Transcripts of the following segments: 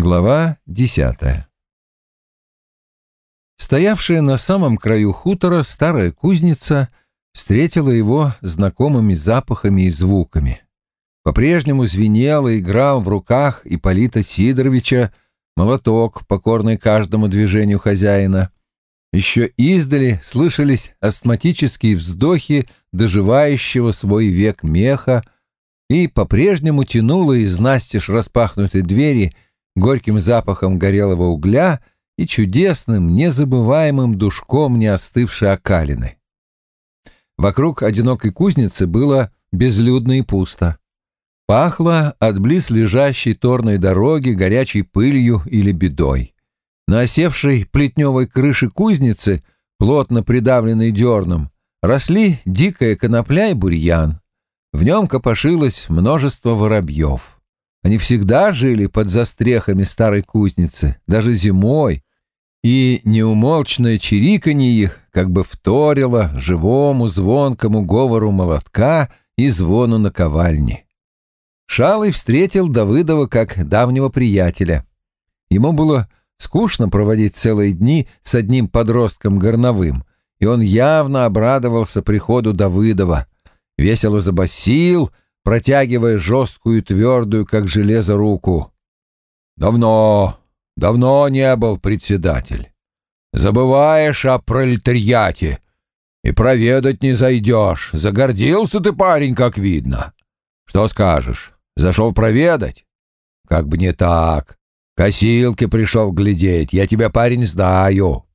Глава десятая Стоявшая на самом краю хутора старая кузница встретила его знакомыми запахами и звуками. По-прежнему звенел и играл в руках Ипполита Сидоровича молоток, покорный каждому движению хозяина. Еще издали слышались астматические вздохи доживающего свой век меха, и по-прежнему тянуло из настежь распахнутой двери горьким запахом горелого угля и чудесным, незабываемым душком неостывшей окалины. Вокруг одинокой кузницы было безлюдно и пусто. Пахло от близ лежащей торной дороги горячей пылью или бедой. На осевшей плетневой крыше кузницы, плотно придавленной дерном, росли дикая конопля и бурьян. В нем копошилось множество воробьев. Они всегда жили под застрехами старой кузницы, даже зимой, и неумолчное чириканье их как бы вторило живому звонкому говору молотка и звону наковальни. Шалый встретил Давыдова как давнего приятеля. Ему было скучно проводить целые дни с одним подростком горновым, и он явно обрадовался приходу Давыдова, весело забасил, протягивая жесткую и твердую, как железо, руку. «Давно, давно не был председатель. Забываешь о пролетариате и проведать не зайдешь. Загордился ты, парень, как видно. Что скажешь?» Зашел проведать? Как бы не так. Косилки пришел глядеть. Я тебя, парень, знаю.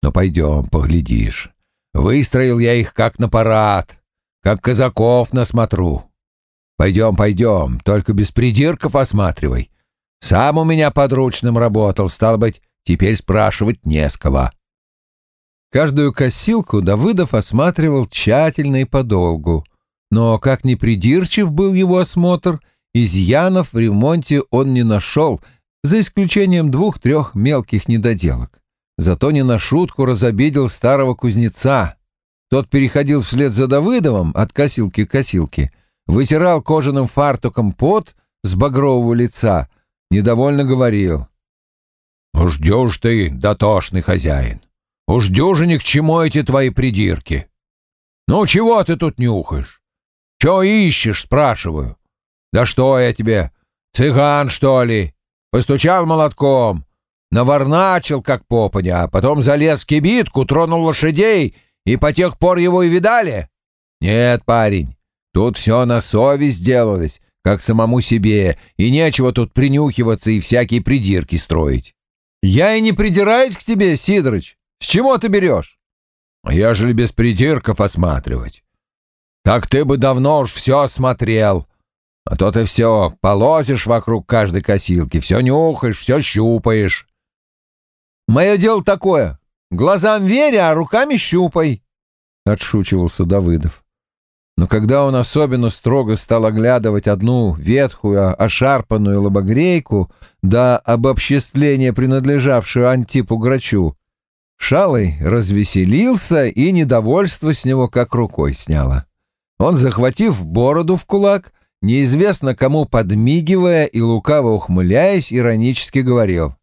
Но пойдем, поглядишь. Выстроил я их как на парад, как казаков на смотру. Пойдем, пойдем, только без придирков осматривай. Сам у меня подручным работал, стал быть, теперь спрашивать не с кого. Каждую косилку Давыдов осматривал тщательно и подолгу. Но как ни придирчив был его осмотр — Изъянов в ремонте он не нашел, за исключением двух-трех мелких недоделок. Зато не на шутку разобидел старого кузнеца. Тот переходил вслед за Давыдовым от косилки к косилке, вытирал кожаным фартуком пот с багрового лица, недовольно говорил. «Уж дюж ты, дотошный хозяин! Уж дюжи ни к чему эти твои придирки! Ну, чего ты тут нюхаешь? Чего ищешь, спрашиваю? «Да что я тебе, цыган, что ли?» Постучал молотком, наворначил, как попаня, а потом залез в кибитку, тронул лошадей, и по тех пор его и видали? Нет, парень, тут все на совесть делалось, как самому себе, и нечего тут принюхиваться и всякие придирки строить. Я и не придираюсь к тебе, Сидорыч. С чего ты берешь? А я же без придирков осматривать. Так ты бы давно уж все осмотрел, а то ты все полозишь вокруг каждой косилки, все нюхаешь, все щупаешь. Мое дело такое. Глазам верь, а руками щупай, — отшучивался Давыдов. Но когда он особенно строго стал оглядывать одну ветхую, ошарпанную лобогрейку до обобществления, принадлежавшую Антипу Грачу, Шалый развеселился и недовольство с него как рукой сняло. Он, захватив бороду в кулак, неизвестно кому подмигивая и лукаво ухмыляясь, иронически говорил.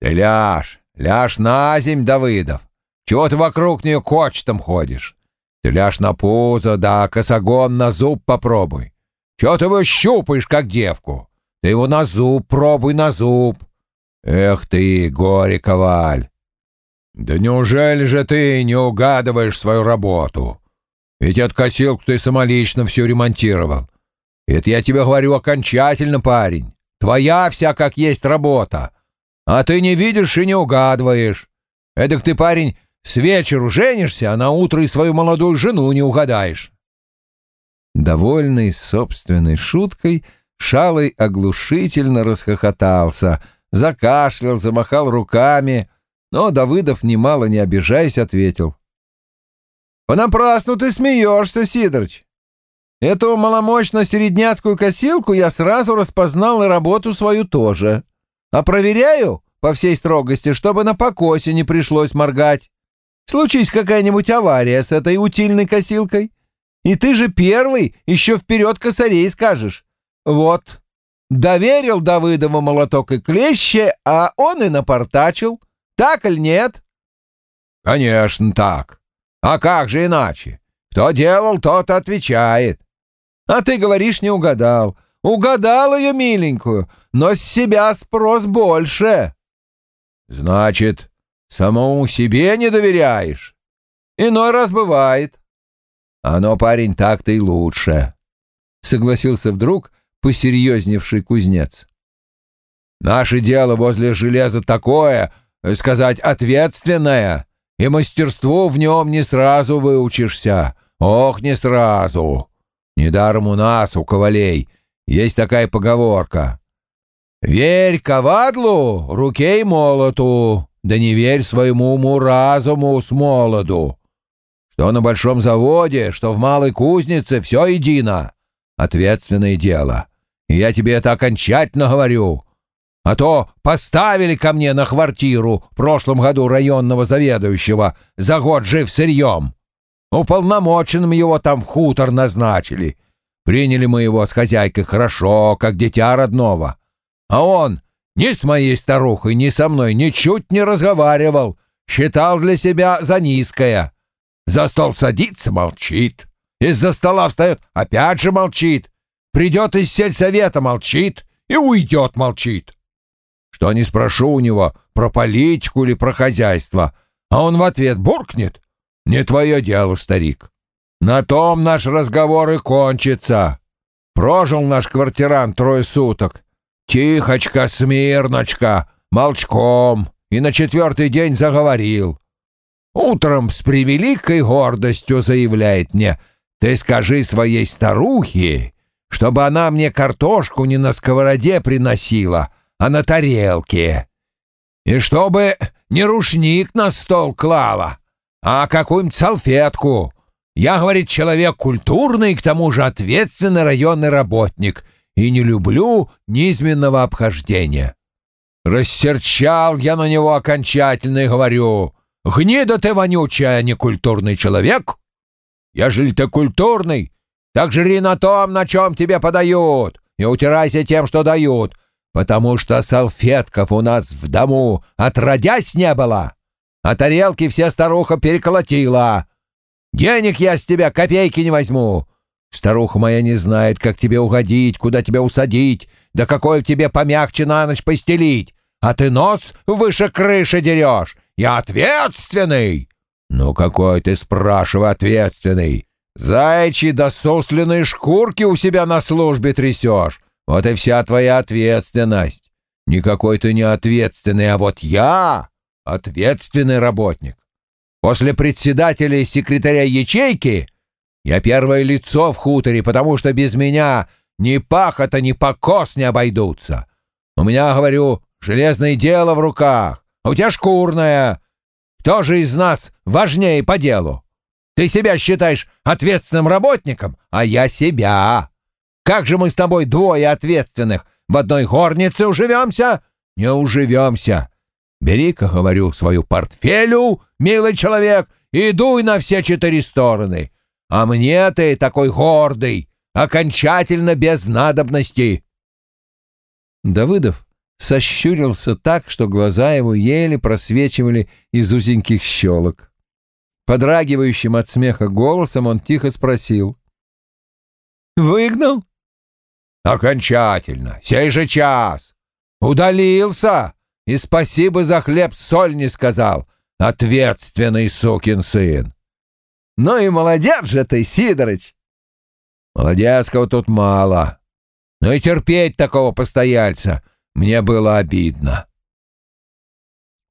«Ты ляж, ляж на земь, Давыдов! Чего ты вокруг нее кочетом ходишь? Ты ляж на пузо, да косогон на зуб попробуй. Чего ты его щупаешь, как девку? Ты его на зуб пробуй, на зуб. Эх ты, горе-коваль! Да неужели же ты не угадываешь свою работу? Ведь от косилку ты самолично все ремонтировал. Это я тебе говорю окончательно, парень. Твоя вся как есть работа. А ты не видишь и не угадываешь. Эдак ты, парень, с вечеру женишься, а на утро и свою молодую жену не угадаешь. Довольный собственной шуткой, Шалый оглушительно расхохотался, закашлял, замахал руками, но Давыдов, немало не обижаясь, ответил. «Понапрасну ты смеешься, Сидорыч. Эту маломощно-середняцкую косилку я сразу распознал и работу свою тоже. А проверяю, по всей строгости, чтобы на покосе не пришлось моргать. Случись какая-нибудь авария с этой утильной косилкой. И ты же первый еще вперед косарей скажешь. Вот, доверил Давыдову молоток и клещи, а он и напортачил. Так или нет? Конечно, так. А как же иначе? Кто делал, тот отвечает. А ты говоришь, не угадал. Угадал ее миленькую, но с себя спрос больше. Значит, самому себе не доверяешь? Иной раз бывает. Оно, парень, так-то и лучше. Согласился вдруг посерьезневший кузнец. Наше дело возле железа такое, сказать, ответственное, и мастерству в нем не сразу выучишься. Ох, не сразу. Недаром у нас, у ковалей, есть такая поговорка. «Верь ковадлу, руке и молоту, да не верь своему уму-разуму с молоду. Что на большом заводе, что в малой кузнице, все едино. Ответственное дело. И я тебе это окончательно говорю. А то поставили ко мне на квартиру в прошлом году районного заведующего за год жив сырьем. Уполномоченным его там в хутор назначили. Приняли мы его с хозяйкой хорошо, как дитя родного. А он ни с моей старухой, ни со мной ничуть не разговаривал, считал для себя за низкое. За стол садится — молчит. Из-за стола встает — опять же молчит. Придет из сельсовета — молчит и уйдет — молчит. Что не спрошу у него про политику или про хозяйство, а он в ответ буркнет. Не твое дело, старик. На том наш разговор и кончится. Прожил наш квартирант трое суток. Тихочка, смирночка, молчком. И на четвертый день заговорил. Утром с превеликой гордостью заявляет мне, «Ты скажи своей старухе, чтобы она мне картошку не на сковороде приносила, а на тарелке. И чтобы не рушник на стол клала, а какую-нибудь салфетку. Я, говорит, человек культурный, к тому же ответственный районный работник, и не люблю низменного обхождения. Рассерчал я на него окончательно и говорю, «Гнида ты вонючая, а не культурный человек. Ежели ты культурный, так жри на том, на чем тебе подают, и утирайся тем, что дают, потому что салфетков у нас в дому отродясь не было, а тарелки все старуха переколотила. Денег я с тебя копейки не возьму. Старуха моя не знает, как тебе угодить, куда тебя усадить, да какой тебе помягче на ночь постелить, а ты нос выше крыши дерешь. Я ответственный. Ну какой ты, спрашивай, ответственный? Зайчи да сосленные шкурки у себя на службе трясешь. Вот и вся твоя ответственность. Никакой ты не ответственный, а вот я ответственный работник. После председателя и секретаря ячейки я первое лицо в хуторе, потому что без меня ни пахота, ни покос не обойдутся. У меня, говорю, железное дело в руках, а у тебя шкурное. Кто же из нас важнее по делу? Ты себя считаешь ответственным работником, а я себя. Как же мы с тобой двое ответственных в одной горнице уживемся? Не уживемся. Бери-ка, говорю, свою портфелю, милый человек, и дуй на все четыре стороны. А мне ты такой гордый, окончательно без надобности. Давыдов сощурился так, что глаза его еле просвечивали из узеньких щелок. Подрагивающим от смеха голосом он тихо спросил. «Выгнал?» Окончательно, сей же час. Удалился и спасибо за хлеб-соль не сказал. Ответственный сукин сын. Ну и молодец же ты, Сидорыч. Молодецкого тут мало. Но и терпеть такого постояльца мне было обидно.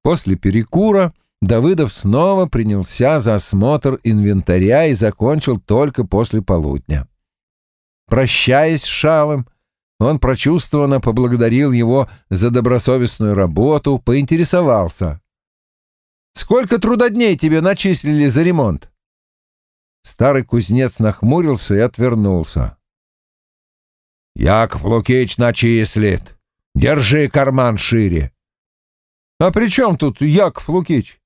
После перекура Давыдов снова принялся за осмотр инвентаря и закончил только после полудня. Прощаясь с Шалом, он прочувствованно поблагодарил его за добросовестную работу, поинтересовался. «Сколько трудодней тебе начислили за ремонт?» Старый кузнец нахмурился и отвернулся. «Яков Лукич начислит. Держи карман шире». «А при чем тут Яков Лукич?»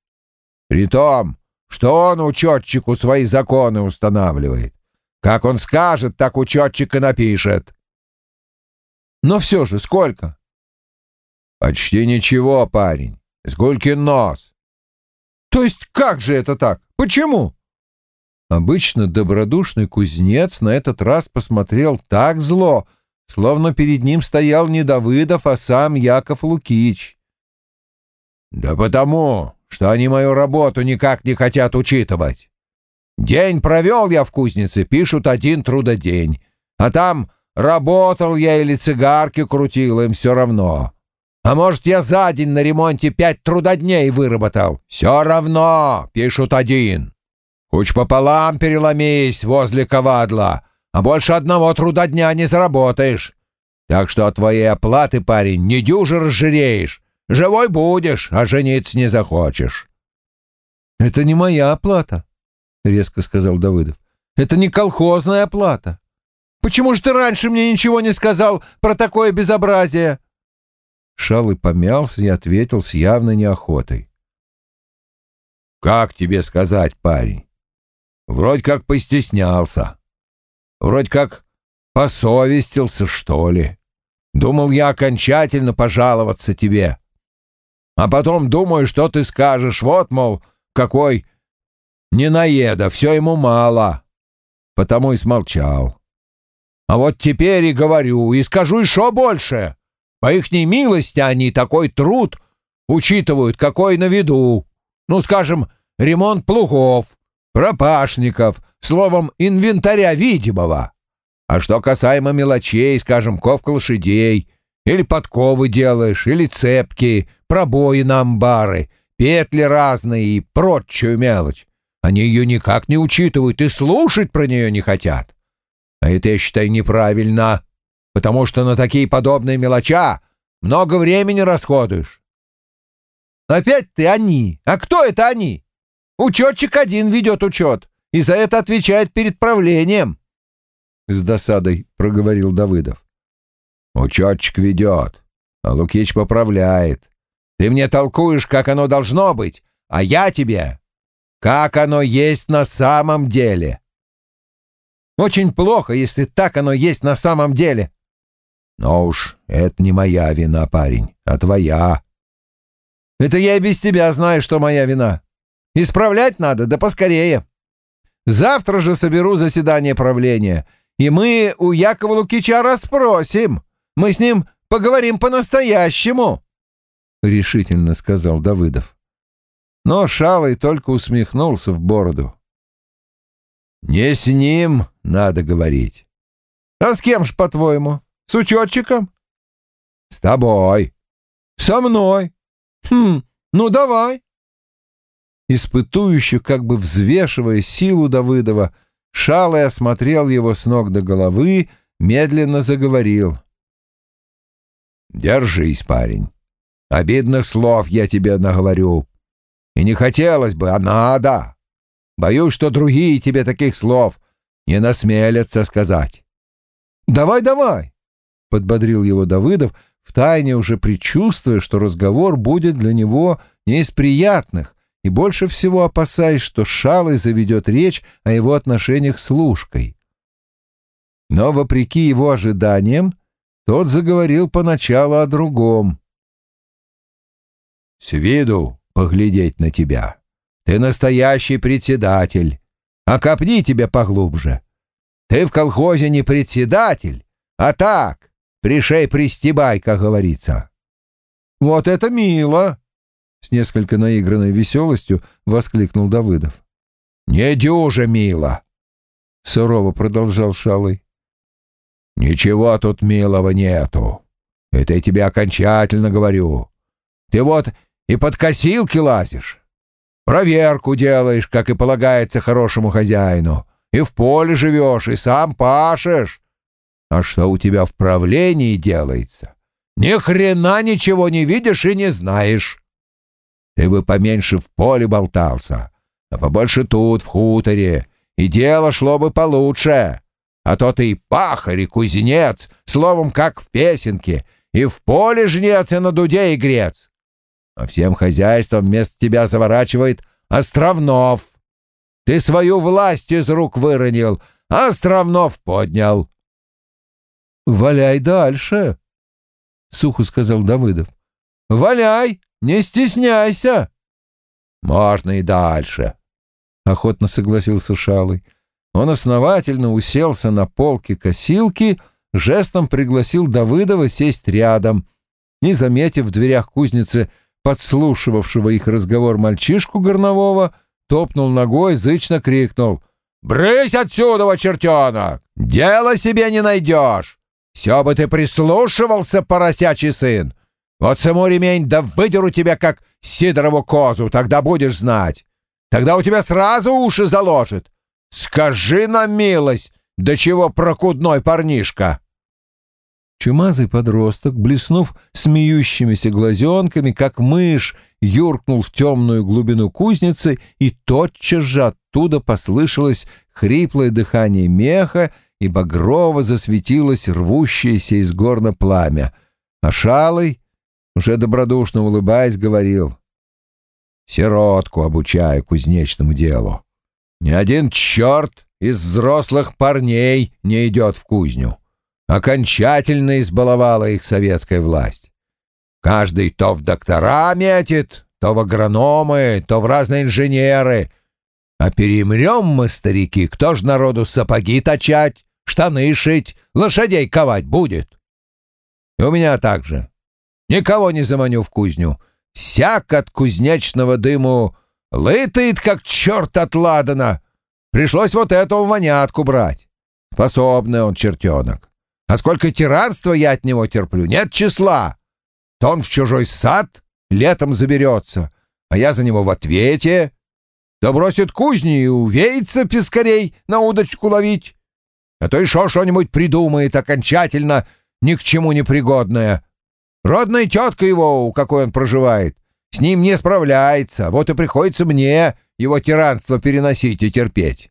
«При том, что он учетчику свои законы устанавливает. Как он скажет, так учетчик и напишет. Но все же сколько? Почти ничего, парень. Сколькин нос. То есть как же это так? Почему? Обычно добродушный кузнец на этот раз посмотрел так зло, словно перед ним стоял не Давыдов, а сам Яков Лукич. «Да потому, что они мою работу никак не хотят учитывать. День провел я в кузнице, пишут один трудодень, а там работал я или цигарки крутил, им все равно. А может, я за день на ремонте пять трудодней выработал. Все равно, пишут один. Хоть пополам переломись возле ковадла, а больше одного трудодня не заработаешь. Так что от твоей оплаты, парень, не дюже разжиреешь. Живой будешь, а жениться не захочешь. — Это не моя оплата, — резко сказал Давыдов. — Это не колхозная оплата. Почему же ты раньше мне ничего не сказал про такое безобразие? Шалый помялся и ответил с явной неохотой. «Как тебе сказать, парень? Вроде как постеснялся. Вроде как посовестился, что ли. Думал я окончательно пожаловаться тебе. А потом думаю, что ты скажешь. Вот, мол, какой ненаеда, все ему мало. Потому и смолчал. А вот теперь и говорю, и скажу еще больше. По ихней милости они такой труд учитывают, какой на виду. Ну, скажем, ремонт плугов, пропашников, словом, инвентаря видимого. А что касаемо мелочей, скажем, ковка лошадей, или подковы делаешь, или цепки, пробои на амбары, петли разные и прочую мелочь, они ее никак не учитывают и слушать про нее не хотят. А это, я считаю, неправильно потому что на такие подобные мелоча много времени расходуешь. Опять ты они. А кто это они? Учетчик один ведет учет, и за это отвечает перед правлением. С досадой проговорил Давыдов. Учетчик ведет, а Лукич поправляет. Ты мне толкуешь, как оно должно быть, а я тебе, как оно есть на самом деле. Очень плохо, если так оно есть на самом деле. Но уж это не моя вина, парень, а твоя. Это я и без тебя знаю, что моя вина. Исправлять надо, да поскорее. Завтра же соберу заседание правления, и мы у Якова Лукича расспросим. Мы с ним поговорим по-настоящему, — решительно сказал Давыдов. Но Шалый только усмехнулся в бороду. «Не с ним надо говорить». «А с кем ж, по-твоему?» С учетчиком? С тобой. Со мной. Хм, ну давай. Испытующий, как бы взвешивая силу Давыдова, Шалый осмотрел его с ног до головы, медленно заговорил. «Держись, парень. Обидных слов я тебе наговорю. И не хотелось бы, а надо. Боюсь, что другие тебе таких слов не насмелятся сказать». «Давай, давай подбодрил его Давыдов, втайне уже предчувствуя, что разговор будет для него не из приятных, и больше всего опасаясь, что Шалый заведет речь о его отношениях с Лужкой. Но, вопреки его ожиданиям, тот заговорил поначалу о другом. «С виду поглядеть на тебя. Ты настоящий председатель. А копни тебя поглубже. Ты в колхозе не председатель, а так, Пришей, пристебай, как говорится. Вот это мило! С несколько наигранной веселостью воскликнул Давыдов. Не дюже мило! Сурово продолжал Шалый. Ничего тут милого нету. Это я тебе окончательно говорю. Ты вот и под косилки лазишь. Проверку делаешь, как и полагается хорошему хозяину. И в поле живешь, и сам пашешь. А что у тебя в правлении делается? Ни хрена ничего не видишь и не знаешь. Ты бы поменьше в поле болтался, а побольше тут, в хуторе, и дело шло бы получше. А то ты и пахарь, и кузнец, словом, как в песенке, и в поле жнец, и на дуде игрец. А всем хозяйством вместо тебя заворачивает Островнов. Ты свою власть из рук выронил, а Островнов поднял. «Валяй дальше», сухо сказал Давыдов. «Валяй, не стесняйся!» «Можно и дальше», — охотно согласился Шалый. Он основательно уселся на полке косилки, жестом пригласил Давыдова сесть рядом и, заметив в дверях кузницы подслушивавшего их разговор мальчишку горнового, топнул ногой, зычно крикнул «Брысь отсюда, чертенок! Дело себе не найдешь! Все бы ты прислушивался, поросячий сын! Вот саму ремень да выдеру тебя, как Сидорову козу, тогда будешь знать! Тогда у тебя сразу уши заложит! Скажи на милость, до чего прокудной парнишка!» Чумазый подросток, блеснув смеющимися глазенками, как мышь, юркнул в темную глубину кузницы, и тотчас же оттуда послышалось хриплое дыхание меха, и багрово засветилось рвущееся из горна пламя. А Шалый, уже добродушно улыбаясь, говорил, «Сиротку обучаю кузнечному делу. Ни один черт из взрослых парней не идет в кузню. Окончательно избаловала их советская власть. Каждый то в доктора метит, то в агрономы, то в разные инженеры. А перемрем мы, старики, кто ж народу сапоги точать, штаны шить, лошадей ковать будет? И у меня так же. Никого не заманю в кузню. Всяк от кузнечного дыму лытает, как черт от ладана. Пришлось вот эту вонятку брать. Способный он чертенок. А сколько тиранства я от него терплю, нет числа. То он в чужой сад летом заберется, а я за него в ответе. То бросит кузни и увеется пескарей на удочку ловить. А то еще что-нибудь придумает окончательно ни к чему не пригодное. Родная тетка его, у какой он проживает, с ним не справляется, вот и приходится мне его тиранство переносить и терпеть.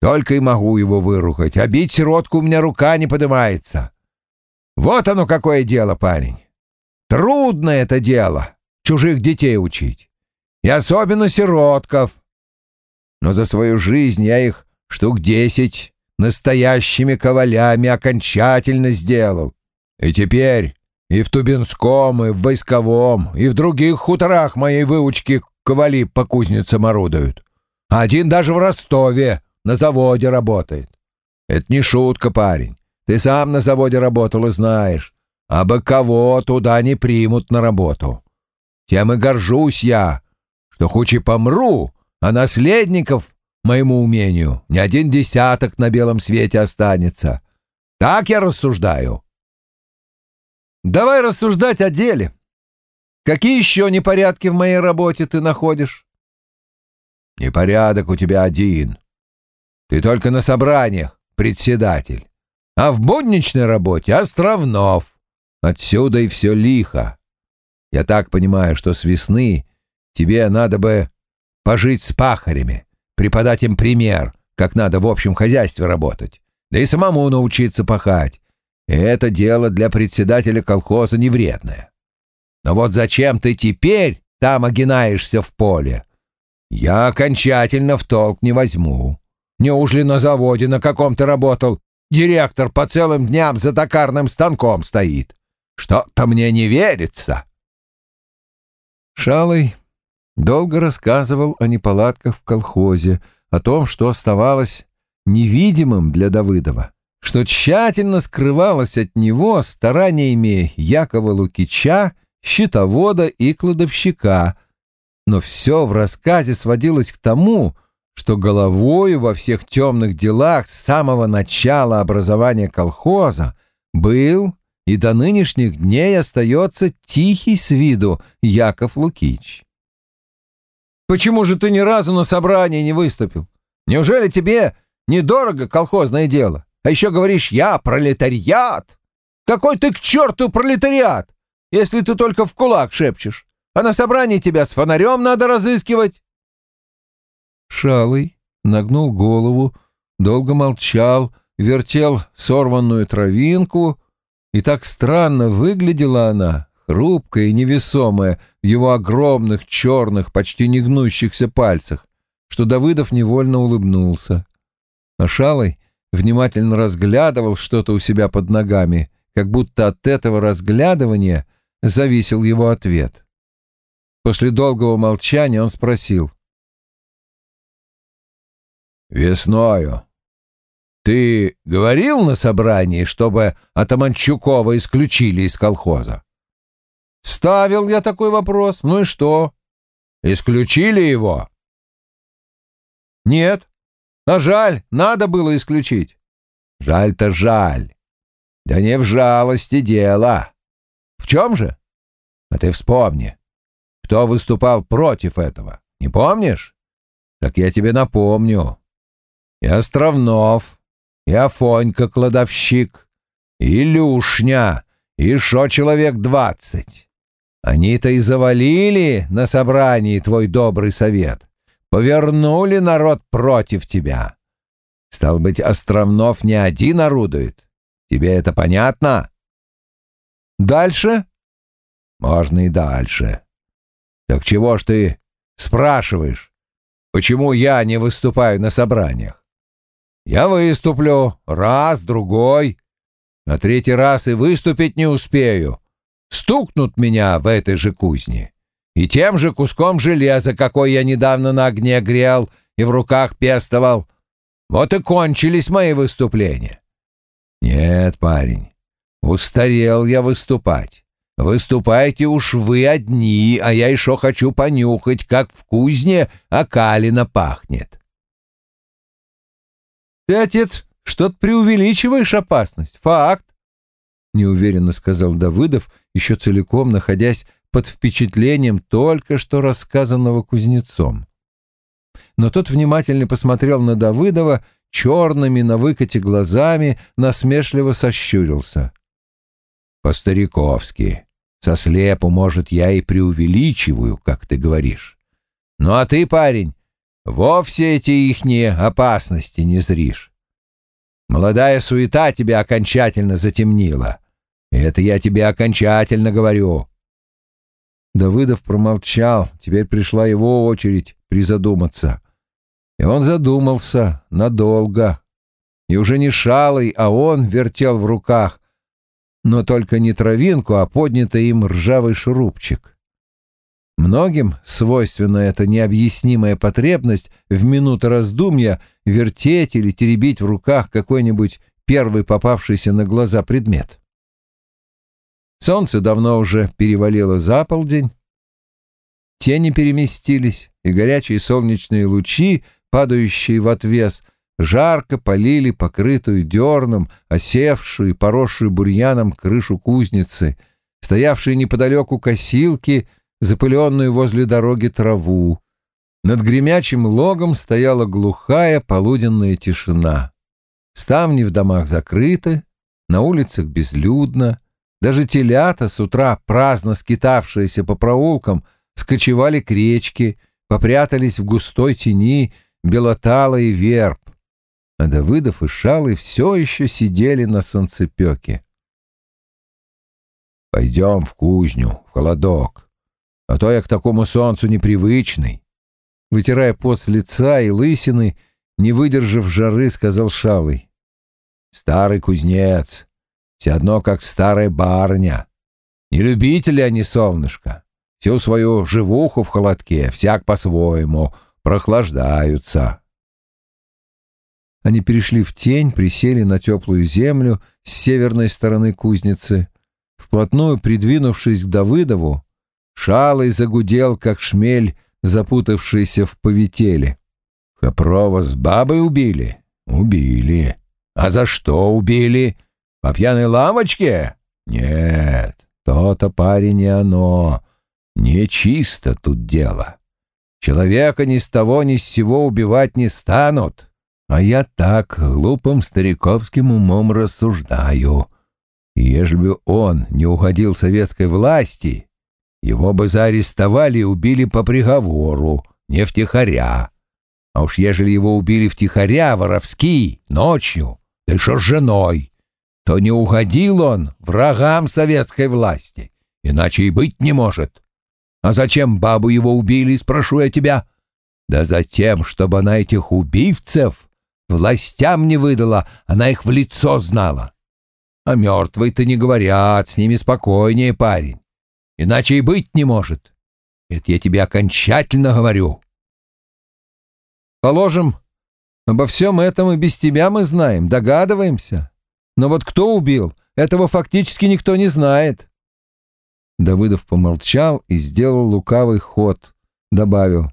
Только и могу его выругать, а бить сиротку у меня рука не поднимается. Вот оно какое дело, парень. Трудно это дело, чужих детей учить. И особенно сиротков. Но за свою жизнь я их штук десять настоящими ковалями окончательно сделал. И теперь и в Тубинском, и в Войсковом, и в других хуторах моей выучки ковали по кузницам орудуют. Один даже в Ростове на заводе работает. Это не шутка, парень. Ты сам на заводе работал и знаешь. А бы кого туда не примут на работу. Тем и горжусь я, что хоть и помру, а наследников моему умению ни один десяток на белом свете останется. Так я рассуждаю. Давай рассуждать о деле. Какие еще непорядки в моей работе ты находишь? Непорядок у тебя один. Ты только на собраниях председатель. А в будничной работе Островнов. Отсюда и все лихо. Я так понимаю, что с весны тебе надо бы пожить с пахарями, преподать им пример, как надо в общем хозяйстве работать, да и самому научиться пахать. Это дело для председателя колхоза не вредное. Но вот зачем ты теперь там огинаешься в поле? Я окончательно в толк не возьму. Неужели на заводе на каком то работал директор по целым дням за токарным станком стоит? Что-то мне не верится. Шалый долго рассказывал о неполадках в колхозе, о том, что оставалось невидимым для Давыдова что тщательно скрывалось от него стараниями Якова Лукича, щитовода и кладовщика, но все в рассказе сводилось к тому, что головою во всех темных делах с самого начала образования колхоза был и до нынешних дней остается тихий с виду Яков Лукич. «Почему же ты ни разу на собрании не выступил? Неужели тебе недорого колхозное дело?» А еще говоришь, я пролетариат. Какой ты к черту пролетариат, если ты только в кулак шепчешь, а на собрании тебя с фонарем надо разыскивать. Шалый нагнул голову, долго молчал, вертел сорванную травинку, и так странно выглядела она, хрупкая и невесомая, в его огромных черных, почти не гнущихся пальцах, что Давыдов невольно улыбнулся. А Шалый внимательно разглядывал что-то у себя под ногами, как будто от этого разглядывания зависел его ответ. После долгого молчания он спросил. «Весною ты говорил на собрании, чтобы Атаманчукова исключили из колхоза?» «Ставил я такой вопрос. Ну и что?» «Исключили его?» «Нет. А жаль, надо было исключить». «Жаль-то жаль. Да не в жалости дело. В чем же? А ты вспомни, кто выступал против этого. Не помнишь? Так я тебе напомню. И Островнов, и Афонька-кладовщик, и Люшня, и шо человек двадцать. Они-то и завалили на собрании твой добрый совет. Повернули народ против тебя. Стал быть, Островнов не один орудует. Тебе это понятно? Дальше? Можно и дальше. Так чего ж ты спрашиваешь, почему я не выступаю на собраниях? Я выступлю раз, другой, а третий раз и выступить не успею. Стукнут меня в этой же кузне. И тем же куском железа, какой я недавно на огне грел и в руках пестовал. Вот и кончились мои выступления. Нет, парень, устарел я выступать. Выступайте уж вы одни, а я еще хочу понюхать, как в кузне окалина пахнет. Ты, отец, что-то преувеличиваешь опасность. Факт. Неуверенно сказал Давыдов, еще целиком находясь под впечатлением только что рассказанного кузнецом. Но тот внимательно посмотрел на Давыдова черными на выкате глазами, насмешливо сощурился. «По-стариковски. Со слепу, может, я и преувеличиваю, как ты говоришь. Ну а ты, парень, вовсе эти ихние опасности не зришь. Молодая суета тебя окончательно затемнила. Это я тебе окончательно говорю». Давыдов промолчал, теперь пришла его очередь призадуматься. И он задумался надолго. И уже не шалый, а он вертел в руках, но только не травинку, а поднятый им ржавый шурупчик. Многим свойственна эта необъяснимая потребность в минуты раздумья вертеть или теребить в руках какой-нибудь первый попавшийся на глаза предмет. Солнце давно уже перевалило за полдень, тени переместились, и горячие солнечные лучи падающие в отвес, жарко полили покрытую дерном, осевшую и поросшую бурьяном крышу кузницы, стоявшие неподалеку косилки, запыленную возле дороги траву. Над гремячим логом стояла глухая полуденная тишина. Ставни в домах закрыты, на улицах безлюдно, даже телята, с утра праздно скитавшиеся по проулкам, скочевали к речке, попрятались в густой тени Белотала и Верб, а Давыдов и Шалый все еще сидели на солнцепеке. «Пойдем в кузню, в холодок, а то я к такому солнцу непривычный», вытирая пот с лица и лысины, не выдержав жары, сказал Шалый. «Старый кузнец, все одно как старая барыня. Не любители они солнышко, всю свою живуху в холодке, всяк по-своему, прохлаждаются. Они перешли в тень, присели на теплую землю с северной стороны кузницы. Вплотную придвинувшись к Давыдову, Шалый загудел, как шмель, запутавшийся в повителе. «Хопрова с бабой убили?» «Убили. А за что убили? По пьяной лавочке? Нет, то-то парень не оно. Нечисто тут дело. Человека ни с того ни с сего убивать не станут. А я так глупым стариковским умом рассуждаю. Ежели бы он не уходил советской власти, его бы заарестовали и убили по приговору, не втихаря. А уж ежели его убили втихаря, воровски, ночью, да еще с женой, то не уходил он врагам советской власти, иначе и быть не может. А зачем бабу его убили, спрошу я тебя? Да за тем, чтобы она этих убийцев властям не выдала, она их в лицо знала. А мертвые-то не говорят, с ними спокойнее, парень. Иначе и быть не может. Это я тебе окончательно говорю. Положим, обо всем этом и без тебя мы знаем, догадываемся. Но вот кто убил, этого фактически никто не знает. Давыдов помолчал и сделал лукавый ход. Добавил.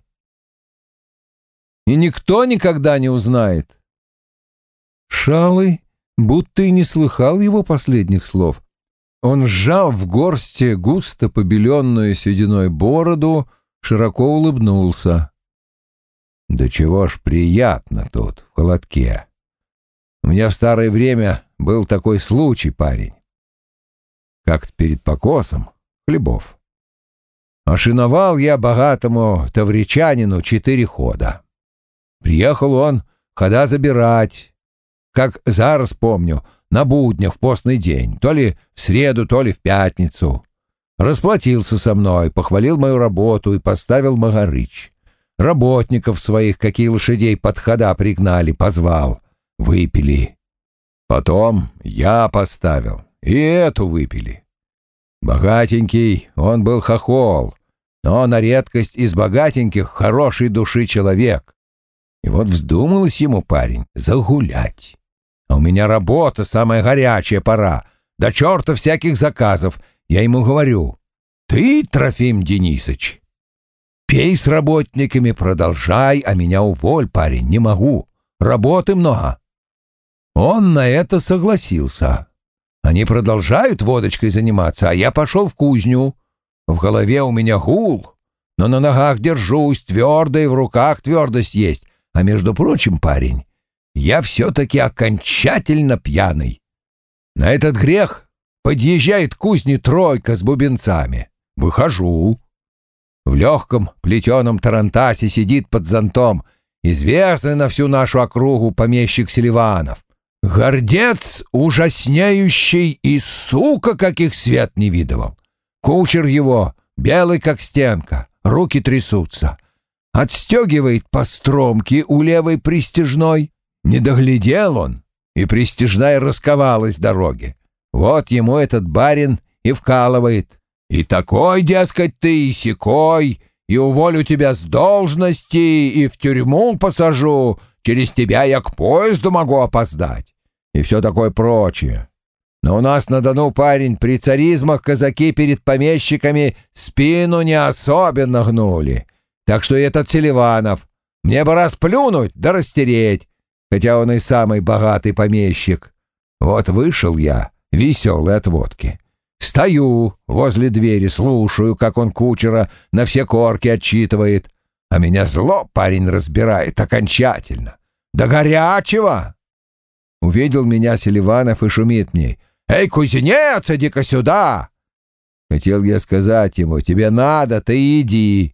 И никто никогда не узнает. Шалый будто и не слыхал его последних слов. Он сжал в горсти густо побеленную сединой бороду, широко улыбнулся. «Да чего ж приятно тут, в холодке. У меня в старое время был такой случай, парень. Как-то перед покосом хлебов. Ошиновал я богатому тавричанину четыре хода. Приехал он хода забирать, как зараз помню, на буднях в постный день, то ли в среду, то ли в пятницу. Расплатился со мной, похвалил мою работу и поставил Магарыч. Работников своих, какие лошадей под хода пригнали, позвал. Выпили. Потом я поставил, и эту выпили. Богатенький, он был хохол, но на редкость из богатеньких хорошей души человек. И вот вздумалось ему, парень, загулять. А у меня работа, самая горячая пора. До черта всяких заказов. Я ему говорю, ты, Трофим Денисыч, пей с работниками, продолжай, а меня уволь, парень, не могу. Работы много. Он на это согласился. Они продолжают водочкой заниматься, а я пошел в кузню. В голове у меня гул, но на ногах держусь, твердо и в руках твердость есть. А между прочим, парень, я все-таки окончательно пьяный. На этот грех подъезжает кузни тройка с бубенцами. Выхожу. В легком плетеном тарантасе сидит под зонтом известный на всю нашу округу помещик Селиванов. Гордец ужаснеющий и сука, каких свет не видывал. Кучер его, белый как стенка, руки трясутся — отстегивает по стромке у левой пристежной. Не доглядел он, и пристежная расковалась в дороге. Вот ему этот барин и вкалывает. И такой, дескать, ты, и сякой, и уволю тебя с должности, и в тюрьму посажу, через тебя я к поезду могу опоздать, и все такое прочее. Но у нас на Дону, парень, при царизмах казаки перед помещиками спину не особенно гнули. Так что этот Селиванов мне бы расплюнуть да растереть, хотя он и самый богатый помещик. Вот вышел я, веселый от водки. Стою возле двери, слушаю, как он кучера на все корки отчитывает, а меня зло парень разбирает окончательно. Да горячего! Увидел меня Селиванов и шумит мне. «Эй, кузнец, иди-ка сюда!» Хотел я сказать ему, тебе надо, ты иди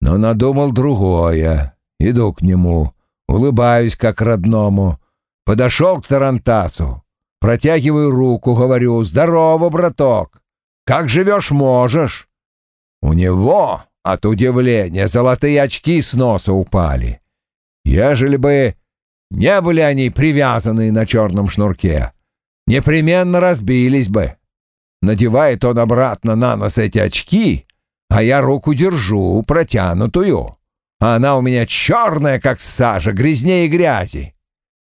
но надумал другое. Иду к нему, улыбаюсь как родному. Подошел к Тарантасу, протягиваю руку, говорю «Здорово, браток! Как живешь, можешь?» У него от удивления золотые очки с носа упали. Ежели бы не были они привязаны на черном шнурке, непременно разбились бы. Надевает он обратно на нос эти очки а я руку держу, протянутую. А она у меня черная, как сажа, грязнее грязи.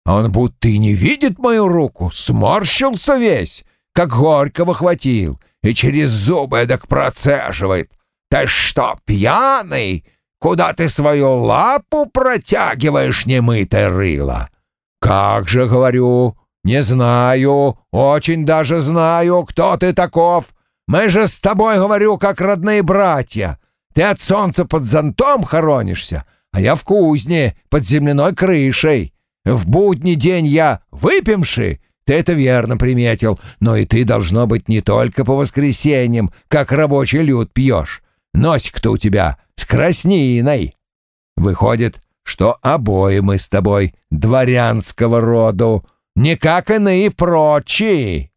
А он будто и не видит мою руку, сморщился весь, как горького хватил, и через зубы эдак процеживает. Ты что, пьяный? Куда ты свою лапу протягиваешь, немытое рыло? Как же, говорю, не знаю, очень даже знаю, кто ты таков, мы же с тобой, говорю, как родные братья. Ты от солнца под зонтом хоронишься, а я в кузне под земляной крышей. В будний день я выпивший, ты это верно приметил, но и ты должно быть не только по воскресеньям, как рабочий люд пьешь. Носик-то у тебя с красниной. Выходит, что обои мы с тобой дворянского роду, не как иные прочие.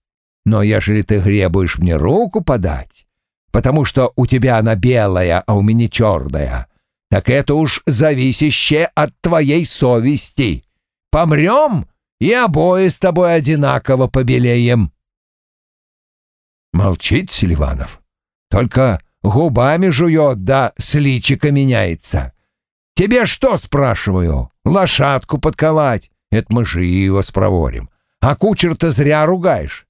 Но ежели ты гребуешь мне руку подать, потому что у тебя она белая, а у меня черная, так это уж зависящее от твоей совести. Помрем и обои с тобой одинаково побелеем. Молчит Селиванов. Только губами жует, да с меняется. Тебе что, спрашиваю, лошадку подковать? Это мы живо спроворим. А кучер-то зря ругаешь.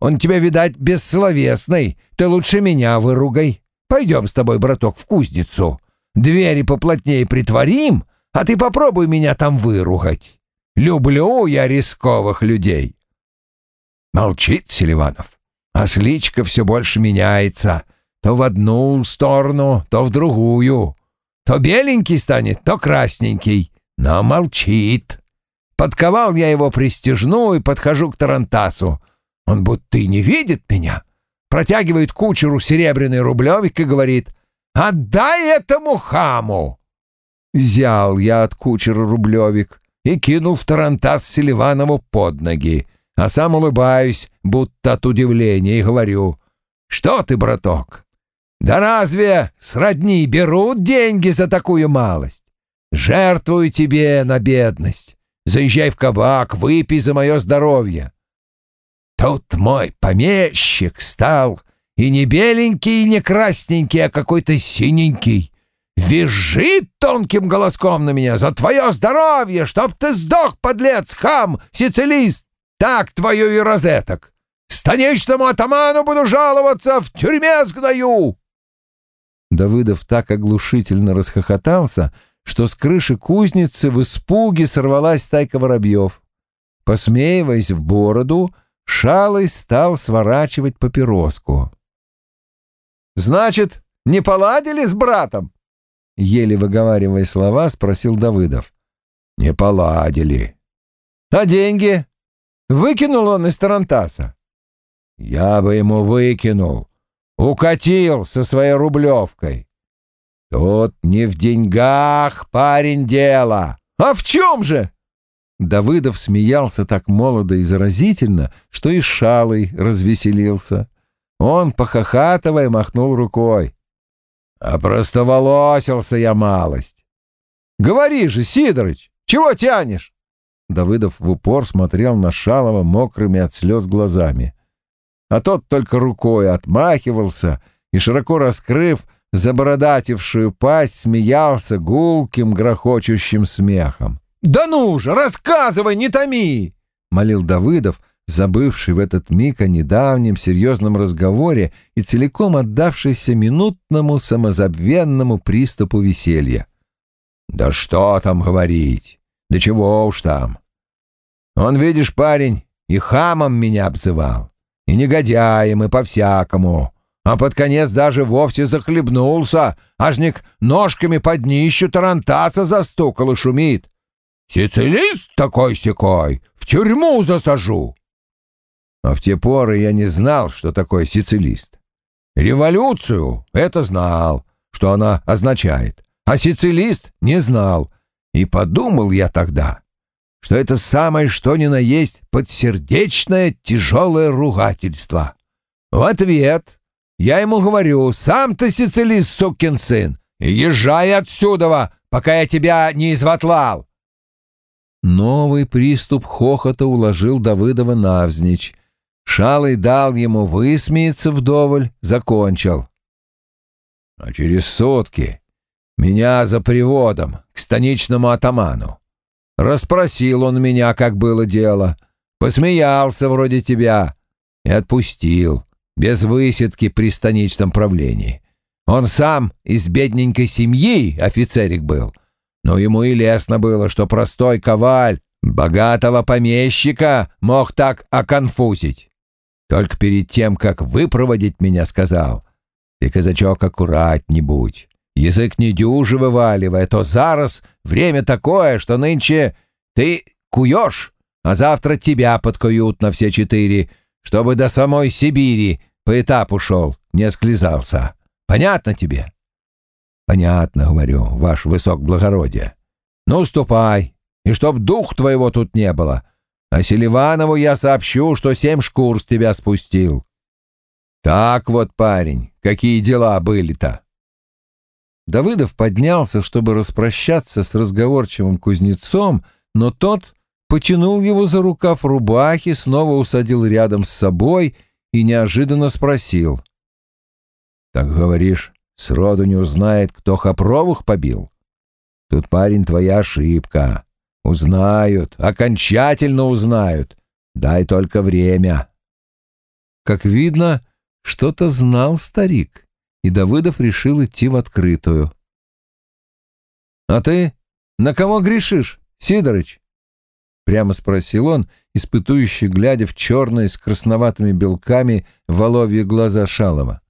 Он тебя, видать, бессловесный. Ты лучше меня выругай. Пойдем с тобой, браток, в кузницу. Двери поплотнее притворим, а ты попробуй меня там выругать. Люблю я рисковых людей. Молчит Селиванов. А сличка все больше меняется. То в одну сторону, то в другую. То беленький станет, то красненький. Но молчит. Подковал я его пристежную и подхожу к Тарантасу. Он будто и не видит меня. Протягивает кучеру серебряный рублевик и говорит «Отдай этому хаму!» Взял я от кучера рублевик и кинул в Тарантас Селиванову под ноги а сам улыбаюсь, будто от удивления, и говорю, «Что ты, браток? Да разве сродни берут деньги за такую малость? Жертвую тебе на бедность. Заезжай в кабак, выпей за мое здоровье». Тут мой помещик стал и не беленький, и не красненький, а какой-то синенький. Визжит тонким голоском на меня за твое здоровье, чтоб ты сдох, подлец, хам, сицилист. Так твою и розеток. Станичному атаману буду жаловаться, в тюрьме сгною!» Давыдов так оглушительно расхохотался, что с крыши кузницы в испуге сорвалась стайка воробьев. Посмеиваясь в бороду, Шалый стал сворачивать папироску. «Значит, не поладили с братом?» Еле выговаривая слова, спросил Давыдов. «Не поладили». «А деньги?» Выкинул он из Тарантаса. Я бы ему выкинул. Укатил со своей рублевкой. Тут не в деньгах, парень, дело. А в чем же? Давыдов смеялся так молодо и заразительно, что и шалый развеселился. Он, похохатывая, махнул рукой. А просто волосился я малость. Говори же, Сидорыч, чего тянешь? Давыдов в упор смотрел на Шалова мокрыми от слез глазами. А тот только рукой отмахивался и, широко раскрыв забородатившую пасть, смеялся гулким, грохочущим смехом. «Да ну же, рассказывай, не томи!» — молил Давыдов, забывший в этот миг о недавнем серьезном разговоре и целиком отдавшийся минутному самозабвенному приступу веселья. «Да что там говорить! Да чего уж там. Он, видишь, парень, и хамом меня обзывал, и негодяем, и по-всякому. А под конец даже вовсе захлебнулся, ажник ножками под днищу тарантаса застукал и шумит. «Сицилист такой-сякой, в тюрьму засажу!» А в те поры я не знал, что такое сицилист. Революцию — это знал, что она означает, а сицилист не знал, и подумал я тогда, что это самое что ни на есть подсердечное тяжелое ругательство. В ответ я ему говорю, сам ты сицилист, сукин сын, езжай отсюда, пока я тебя не изватлал. Новый приступ хохота уложил Давыдова навзничь. Шалый дал ему высмеяться вдоволь, закончил. А через сутки меня за приводом к станичному атаману. Расспросил он меня, как было дело, посмеялся вроде тебя и отпустил, без высидки при станичном правлении. Он сам из бедненькой семьи офицерик был, но ему и лестно было, что простой коваль богатого помещика мог так оконфузить. Только перед тем, как выпроводить меня, сказал, «Ты, казачок, аккуратней будь. Язык не дюжи вываливая, то зараз время такое, что нынче ты куешь, а завтра тебя подкуют на все четыре, чтобы до самой Сибири по этапу шел, не склизался. Понятно тебе? Понятно, говорю, ваш высок благородие. Ну, ступай, и чтоб дух твоего тут не было. А Селиванову я сообщу, что семь шкур с тебя спустил. Так вот, парень, какие дела были-то. Давыдов поднялся, чтобы распрощаться с разговорчивым кузнецом, но тот потянул его за рукав рубахи, снова усадил рядом с собой и неожиданно спросил. «Так говоришь, сроду не узнает, кто Хопровых побил? Тут, парень, твоя ошибка. Узнают, окончательно узнают. Дай только время». Как видно, что-то знал старик, и Давыдов решил идти в открытую. «А ты на кого грешишь, Сидорыч?» — прямо спросил он, испытующий, глядя в черные с красноватыми белками воловьи глаза Шалова.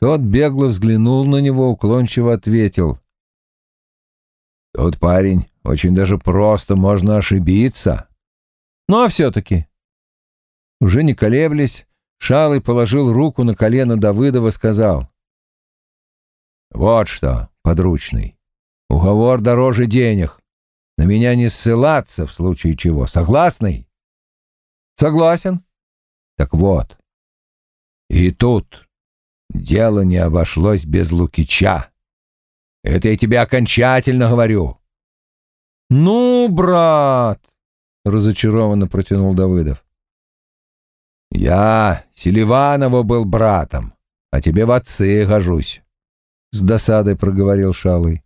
Тот бегло взглянул на него, уклончиво ответил. «Тут, парень, очень даже просто можно ошибиться». «Ну, а все-таки...» Уже не колеблясь, Шалый положил руку на колено Давыдова, сказал. «Вот что, подручный, уговор дороже денег. На меня не ссылаться в случае чего. Согласный?» «Согласен». «Так вот, и тут дело не обошлось без Лукича. Это я тебе окончательно говорю». «Ну, брат!» — разочарованно протянул Давыдов. «Я Селиванову был братом, а тебе в отцы гожусь», — с досадой проговорил Шалый.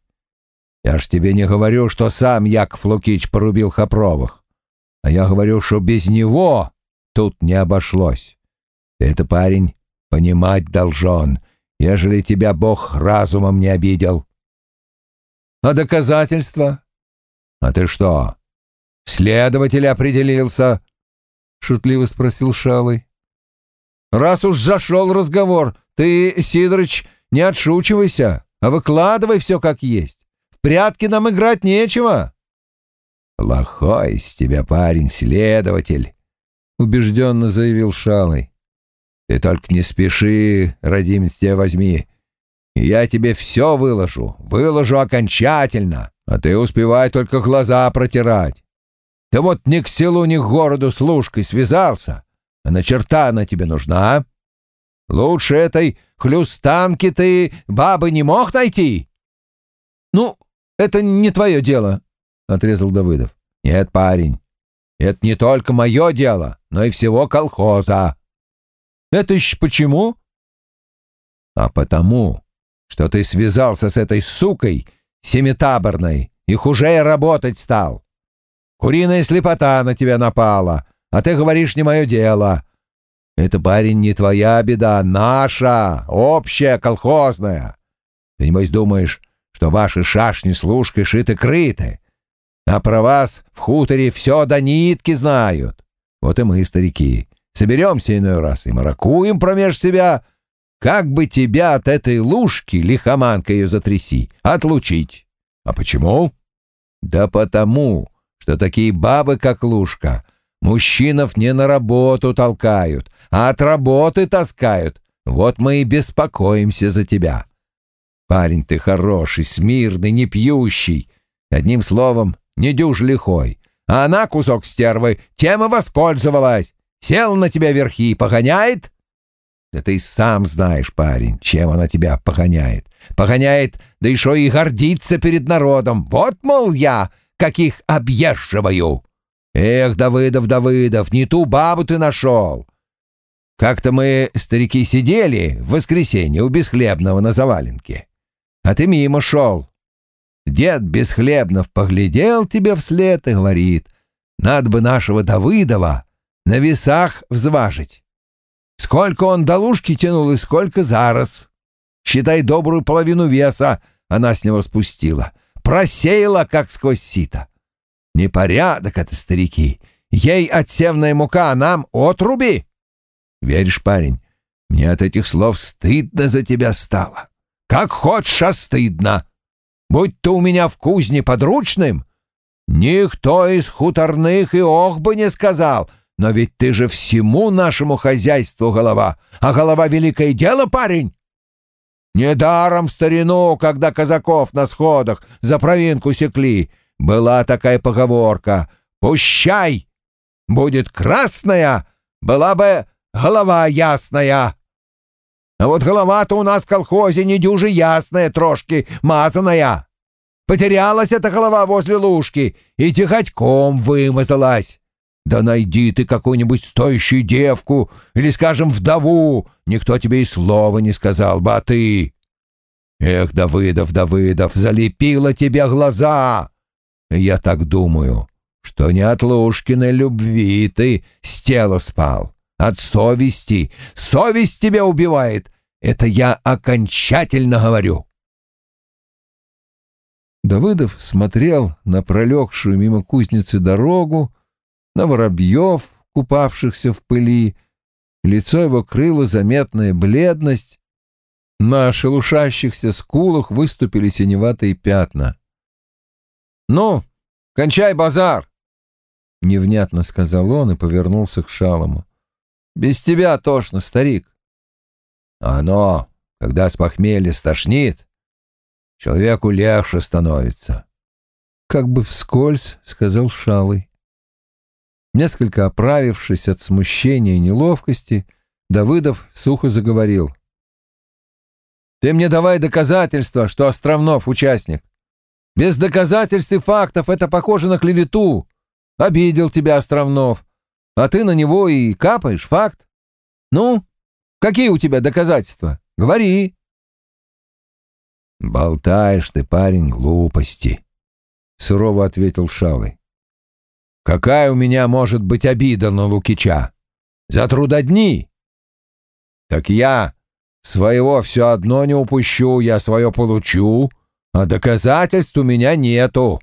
«Я ж тебе не говорю, что сам Яков Лукич порубил Хопровых, а я говорю, что без него тут не обошлось. Ты это, парень, понимать должен, ежели тебя Бог разумом не обидел». «А доказательства?» «А ты что, следователь определился?» шутливо спросил Шалый. «Раз уж зашел разговор, ты, Сидорыч, не отшучивайся, а выкладывай все как есть. В прятки нам играть нечего». «Плохой из тебя парень, следователь», — убежденно заявил Шалый. «Ты только не спеши, родимец тебя возьми. Я тебе все выложу, выложу окончательно, а ты успевай только глаза протирать. Ты вот ни к селу, ни к городу с лужкой связался, а на черта она тебе нужна. Лучше этой хлюстанки ты бабы не мог найти? — Ну, это не твое дело, — отрезал Давыдов. — Нет, парень, это не только мое дело, но и всего колхоза. — Это еще почему? — А потому, что ты связался с этой сукой семитаборной и хуже работать стал. Куриная слепота на тебя напала, а ты говоришь, не мое дело. Это, парень, не твоя беда, наша, общая, колхозная. Ты, небось, думаешь, что ваши шашни с лужкой шиты-крыты, а про вас в хуторе все до нитки знают. Вот и мы, старики, соберемся иной раз и маракуем промеж себя, как бы тебя от этой лужки, лихоманка ее затряси, отлучить. А почему? Да потому, что такие бабы, как Лушка, мужчинов не на работу толкают, а от работы таскают. Вот мы и беспокоимся за тебя. Парень ты хороший, смирный, не пьющий. Одним словом, не дюж лихой. А она, кусок стервы, тем и воспользовалась. Сел на тебя верхи, погоняет? Да ты сам знаешь, парень, чем она тебя погоняет. Погоняет, да еще и гордится перед народом. Вот, мол, я каких объезживаю. Эх, Давыдов, Давыдов, не ту бабу ты нашел. Как-то мы, старики, сидели в воскресенье у Бесхлебного на заваленке, а ты мимо шел. Дед Бесхлебнов поглядел тебе вслед и говорит, надо бы нашего Давыдова на весах взважить. Сколько он до лужки тянул и сколько зараз. Считай, добрую половину веса она с него спустила просеяла, как сквозь сито. Непорядок это, старики. Ей отсевная мука, а нам отруби. Веришь, парень, мне от этих слов стыдно за тебя стало. Как хочешь, а стыдно. Будь ты у меня в кузне подручным, никто из хуторных и ох бы не сказал, но ведь ты же всему нашему хозяйству голова, а голова — великое дело, парень. Недаром в старину, когда казаков на сходах за провинку секли, была такая поговорка «Пущай! Будет красная, была бы голова ясная». А вот голова-то у нас в колхозе не дюже ясная, трошки мазаная. Потерялась эта голова возле лужки и тихотьком вымазалась. Да найди ты какую-нибудь стоящую девку или, скажем, вдову, никто тебе и слова не сказал бы, а ты... Эх, Давыдов, Давыдов, залепила тебе глаза! Я так думаю, что не от Лушкиной любви ты с тела спал, от совести. Совесть тебя убивает, это я окончательно говорю. Давыдов смотрел на пролегшую мимо кузницы дорогу, на воробьев, купавшихся в пыли. Лицо его крыло заметная бледность. На шелушащихся скулах выступили синеватые пятна. «Ну, кончай базар!» — невнятно сказал он и повернулся к Шалому. «Без тебя тошно, старик». «Оно, когда с похмелья стошнит, человеку легче становится. Как бы вскользь, — сказал Шалый. Несколько оправившись от смущения и неловкости, Давыдов сухо заговорил. «Ты мне давай доказательства, что Островнов участник. Без доказательств и фактов это похоже на клевету. Обидел тебя Островнов, а ты на него и капаешь, факт. Ну, какие у тебя доказательства? Говори». «Болтаешь ты, парень, глупости», — сурово ответил Шалый. «Какая у меня может быть обида на Лукича? За трудодни? Так я своего все одно не упущу, я свое получу, а доказательств у меня нету.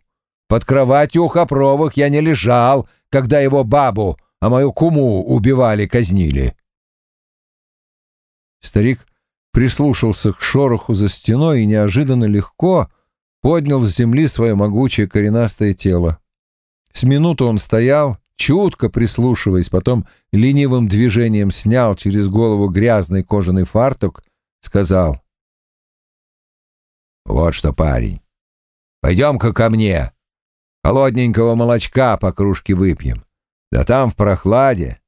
Под кроватью у Хопровых я не лежал, когда его бабу, а мою куму убивали-казнили». Старик прислушался к шороху за стеной и неожиданно легко поднял с земли свое могучее коренастое тело. С минуту он стоял, чутко прислушиваясь, потом ленивым движением снял через голову грязный кожаный фартук, сказал. «Вот что, парень, пойдем-ка ко мне, холодненького молочка по кружке выпьем, да там в прохладе,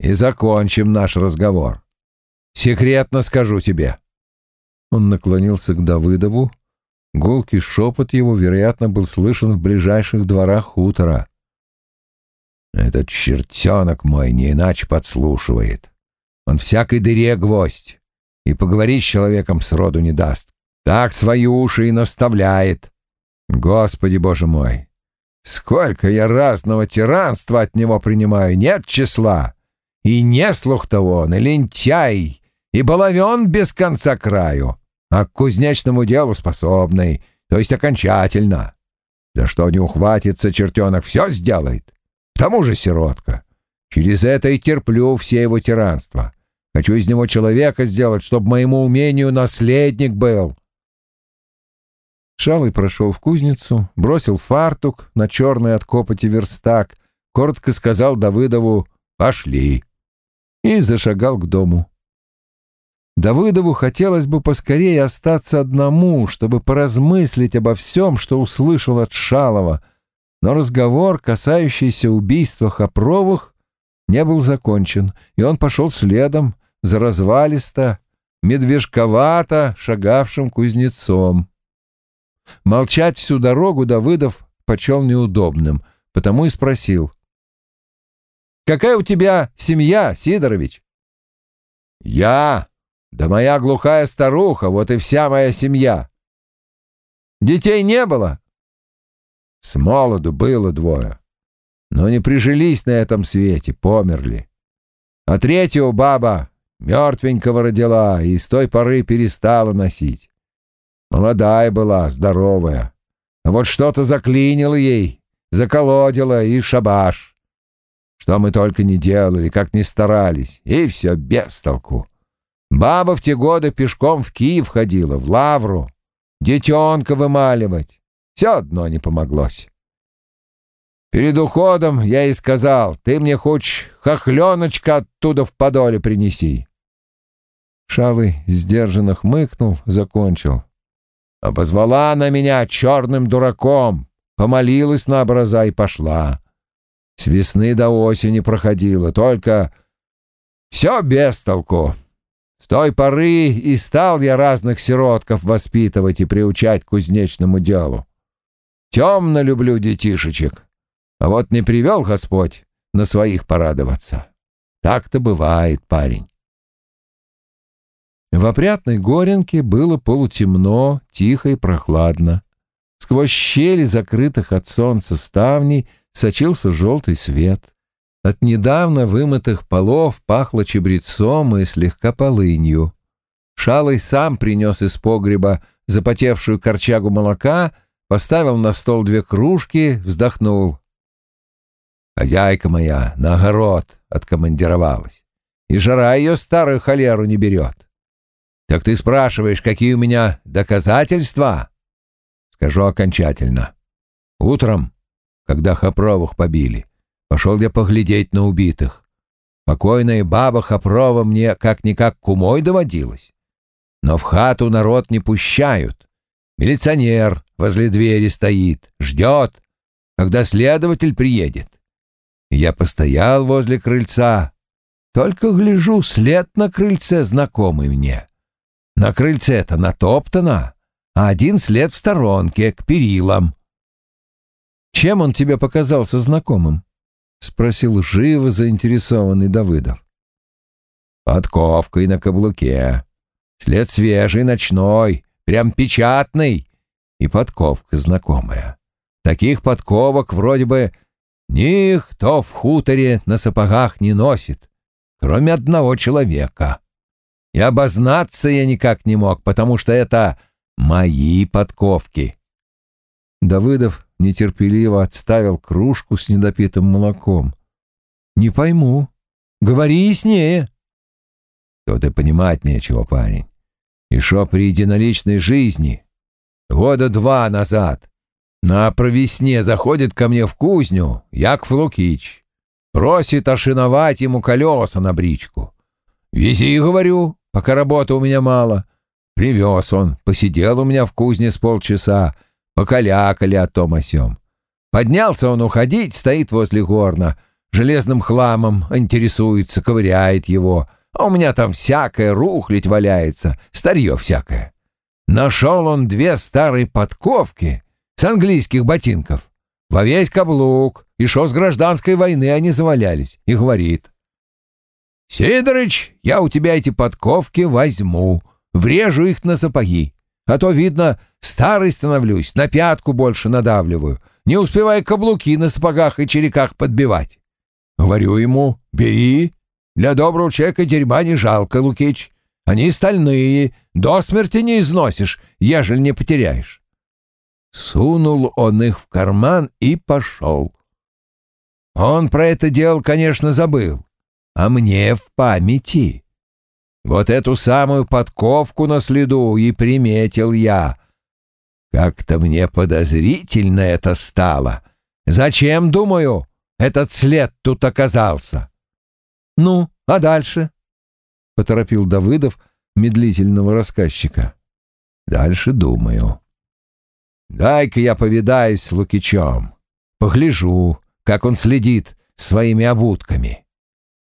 и закончим наш разговор». Секретно скажу тебе». Он наклонился к Давыдову. Гулкий шепот его, вероятно, был слышен в ближайших дворах хутора. «Этот чертенок мой не иначе подслушивает. Он всякой дыре гвоздь, и поговорить с человеком сроду не даст. Так свои уши и наставляет. Господи, боже мой, сколько я разного тиранства от него принимаю, нет числа. И не слух того, он и лентяй, и баловен без конца краю, а к кузнечному делу способный, то есть окончательно. За что не ухватится чертенок, все сделает. К тому же сиротка. Через это и терплю все его тиранства. Хочу из него человека сделать, чтобы моему умению наследник был. Шалый прошел в кузницу, бросил фартук на черный от копоти верстак, коротко сказал Давыдову «пошли» и зашагал к дому. Давыдову хотелось бы поскорее остаться одному, чтобы поразмыслить обо всем, что услышал от Шалова, но разговор, касающийся убийства Хопровых, не был закончен, и он пошел следом за развалисто, медвежковато шагавшим кузнецом. Молчать всю дорогу Давыдов почел неудобным, потому и спросил. «Какая у тебя семья, Сидорович?» «Я да моя глухая старуха, вот и вся моя семья. Детей не было? С молоду было двое, но не прижились на этом свете, померли. А третьего баба мертвенького родила и с той поры перестала носить. Молодая была, здоровая. А вот что-то заклинило ей, заколодило и шабаш. Что мы только не делали, как ни старались, и все без толку. Баба в те годы пешком в Киев ходила, в Лавру, детенка вымаливать. Все одно не помоглось. Перед уходом я и сказал, ты мне хоть хохленочка оттуда в подоле принеси. Шалый сдержанно хмыкнул, закончил. Обозвала она меня черным дураком, помолилась на образа и пошла. С весны до осени проходила, только все без толку. С той поры и стал я разных сиротков воспитывать и приучать к кузнечному делу. Темно люблю детишечек. А вот не привел Господь на своих порадоваться. Так-то бывает, парень. В опрятной горенке было полутемно, тихо и прохладно. Сквозь щели закрытых от солнца ставней сочился желтый свет. От недавно вымытых полов пахло чебрецом и слегка полынью. Шалый сам принес из погреба запотевшую корчагу молока, поставил на стол две кружки, вздохнул. «Хозяйка моя на огород откомандировалась, и жара ее старую холеру не берет. Так ты спрашиваешь, какие у меня доказательства?» Скажу окончательно. Утром, когда Хопровых побили, пошел я поглядеть на убитых. Покойная баба Хопрова мне как-никак кумой доводилась. Но в хату народ не пущают. Милиционер возле двери стоит, ждет, когда следователь приедет. Я постоял возле крыльца, только гляжу, след на крыльце знакомый мне. На крыльце-то натоптано, а один след в сторонке, к перилам. «Чем он тебе показался знакомым?» — спросил живо заинтересованный Давыдов. «Подковкой на каблуке», След свежий, ночной, прям печатный. И подковка знакомая. Таких подковок вроде бы никто в хуторе на сапогах не носит, кроме одного человека. И обознаться я никак не мог, потому что это мои подковки. Давыдов нетерпеливо отставил кружку с недопитым молоком. «Не пойму. Говори яснее». Тут и понимать нечего, парень. И шо при единоличной жизни, года два назад, на провесне заходит ко мне в кузню Яков Лукич, просит ошиновать ему колеса на бричку. «Вези, — говорю, — пока работы у меня мало». Привез он, посидел у меня в кузне с полчаса, покалякали о том о сём. Поднялся он уходить, стоит возле горна, железным хламом интересуется, ковыряет его — а у меня там всякое рухлить валяется, старье всякое. Нашел он две старые подковки с английских ботинков, во весь каблук, и шо с гражданской войны они завалялись, и говорит. «Сидорыч, я у тебя эти подковки возьму, врежу их на сапоги, а то, видно, старый становлюсь, на пятку больше надавливаю, не успевая каблуки на сапогах и череках подбивать. Говорю ему, бери, для доброго человека дерьма не жалко, Лукич. Они стальные, до смерти не износишь, ежели не потеряешь. Сунул он их в карман и пошел. Он про это дело, конечно, забыл, а мне в памяти. Вот эту самую подковку на следу и приметил я. Как-то мне подозрительно это стало. Зачем, думаю, этот след тут оказался? «Ну, а дальше?» — поторопил Давыдов медлительного рассказчика. «Дальше думаю. Дай-ка я повидаюсь с Лукичом, погляжу, как он следит своими обутками.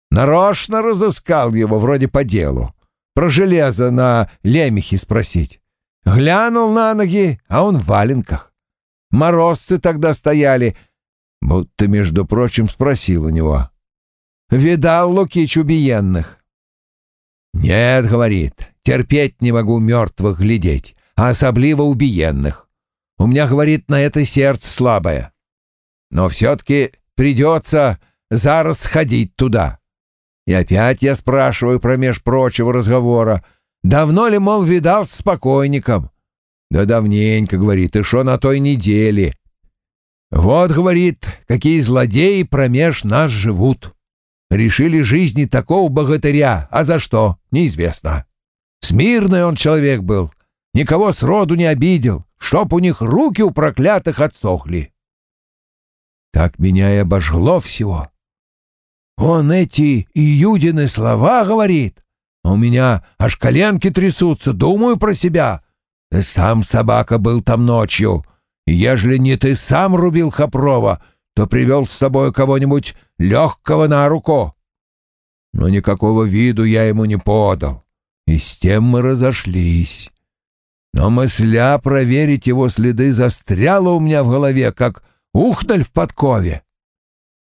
Нарочно разыскал его вроде по делу, про железо на лемехе спросить. Глянул на ноги, а он в валенках. Морозцы тогда стояли, будто, между прочим, спросил у него. Видал Лукич убиенных?» «Нет, — говорит, — терпеть не могу мертвых глядеть, а особливо убиенных. У меня, — говорит, — на это сердце слабое. Но все-таки придется зараз сходить туда. И опять я спрашиваю промеж прочего разговора, давно ли, мол, видал с покойником? Да давненько, — говорит, — и шо на той неделе. Вот, — говорит, — какие злодеи промеж нас живут. Решили жизни такого богатыря, а за что, неизвестно. Смирный он человек был, никого сроду не обидел, чтоб у них руки у проклятых отсохли. Так меня и обожгло всего. Он эти Июдины слова говорит, а у меня аж коленки трясутся, думаю про себя. Ты сам собака был там ночью, ежели не ты сам рубил Хопрова, то привел с собой кого-нибудь легкого на руку. Но никакого виду я ему не подал, и с тем мы разошлись. Но мысля проверить его следы застряла у меня в голове, как ухналь в подкове.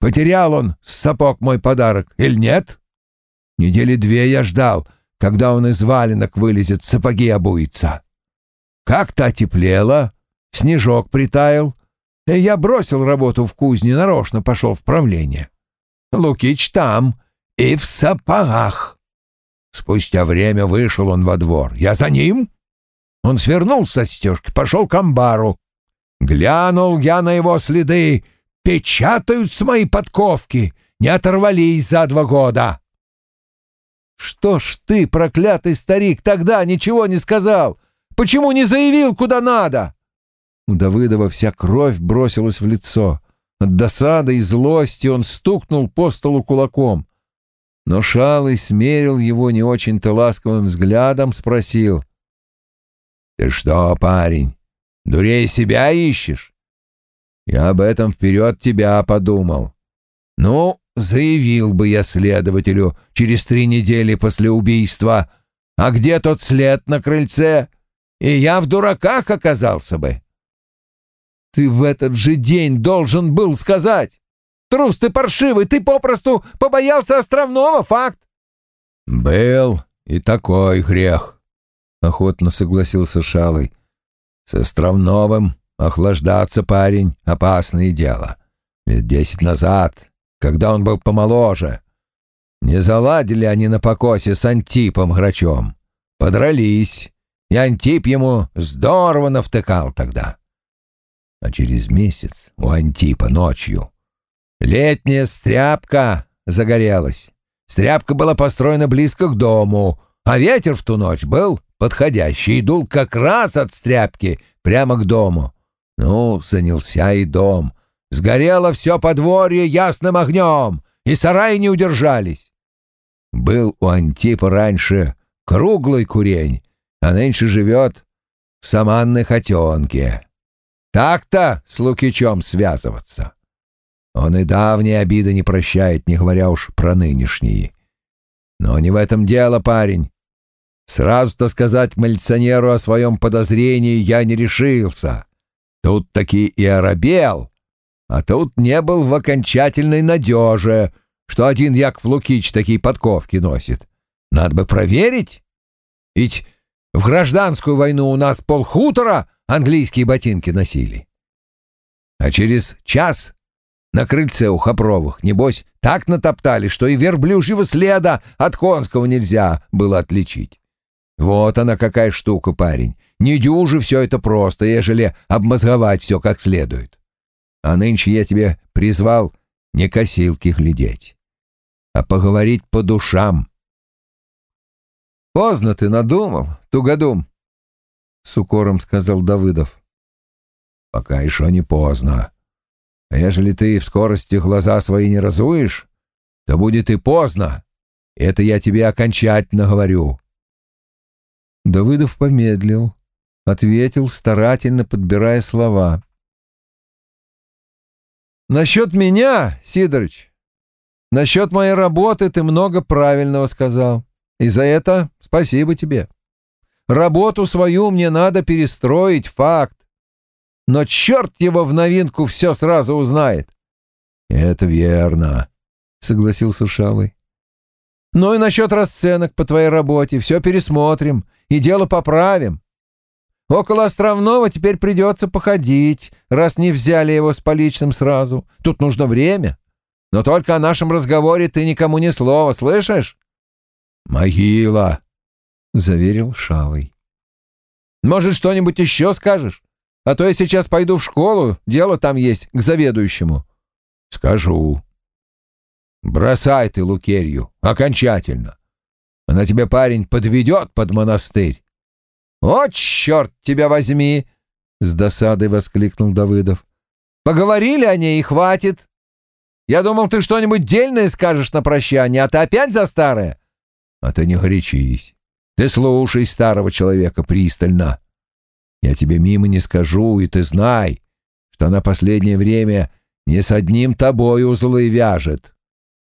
Потерял он сапог мой подарок или нет? Недели две я ждал, когда он из валенок вылезет, сапоги обуется. Как-то отеплело, снежок притаял, и я бросил работу в кузне, нарочно пошел в правление. Лукич там и в сапогах. Спустя время вышел он во двор. Я за ним. Он свернул со стежки, пошел к амбару. Глянул я на его следы. Печатаются мои подковки. Не оторвались за два года. Что ж ты, проклятый старик, тогда ничего не сказал? Почему не заявил, куда надо? У Давыдова вся кровь бросилась в лицо. От досады и злости он стукнул по столу кулаком. Но Шалый смерил его не очень-то ласковым взглядом, спросил. «Ты что, парень, дурей себя ищешь? Я об этом вперед тебя подумал. Ну, заявил бы я следователю через три недели после убийства. А где тот след на крыльце? И я в дураках оказался бы. Ты в этот же день должен был сказать. Трус ты паршивый, ты попросту побоялся островного, факт. Был и такой грех, охотно согласился Шалый. С островновым охлаждаться, парень, опасное дело. Лет десять назад, когда он был помоложе, не заладили они на покосе с Антипом Грачом. Подрались, и Антип ему здорово навтыкал тогда а через месяц у Антипа ночью. Летняя стряпка загорелась. Стряпка была построена близко к дому, а ветер в ту ночь был подходящий и дул как раз от стряпки прямо к дому. Ну, занялся и дом. Сгорело все подворье ясным огнем, и сараи не удержались. Был у Антипа раньше круглый курень, а нынче живет в саманной хотенке. Так-то с Лукичом связываться. Он и давние обиды не прощает, не говоря уж про нынешние. Но не в этом дело, парень. Сразу-то сказать милиционеру о своем подозрении я не решился. Тут таки и оробел, а тут не был в окончательной надеже, что один Яков Лукич такие подковки носит. Надо бы проверить. Ведь в гражданскую войну у нас полхутора английские ботинки носили. А через час на крыльце у Хопровых, небось, так натоптали, что и верблюжьего следа от конского нельзя было отличить. Вот она какая штука, парень. Не дюжи все это просто, ежели обмозговать все как следует. А нынче я тебе призвал не косилки глядеть, а поговорить по душам. Поздно ты надумал, тугодум, — с укором сказал Давыдов. «Пока еще не поздно. А ежели ты в скорости глаза свои не разуешь, то будет и поздно. Это я тебе окончательно говорю». Давыдов помедлил, ответил, старательно подбирая слова. «Насчет меня, Сидорыч, насчет моей работы ты много правильного сказал, и за это спасибо тебе. Работу свою мне надо перестроить, факт. Но черт его в новинку все сразу узнает. — Это верно, — согласился Шалый. — Ну и насчет расценок по твоей работе все пересмотрим и дело поправим. Около Островного теперь придется походить, раз не взяли его с поличным сразу. Тут нужно время. Но только о нашем разговоре ты никому ни слова, слышишь? — Могила, — заверил Шалый. «Может, что-нибудь еще скажешь? А то я сейчас пойду в школу, дело там есть, к заведующему». «Скажу». «Бросай ты Лукерью, окончательно. Она тебя, парень, подведет под монастырь». «О, черт тебя возьми!» — с досадой воскликнул Давыдов. «Поговорили о ней и хватит. Я думал, ты что-нибудь дельное скажешь на прощание, а ты опять за старое?» «А ты не горячись. Ты слушай старого человека пристально. Я тебе мимо не скажу, и ты знай, что на последнее время не с одним тобой узлы вяжет.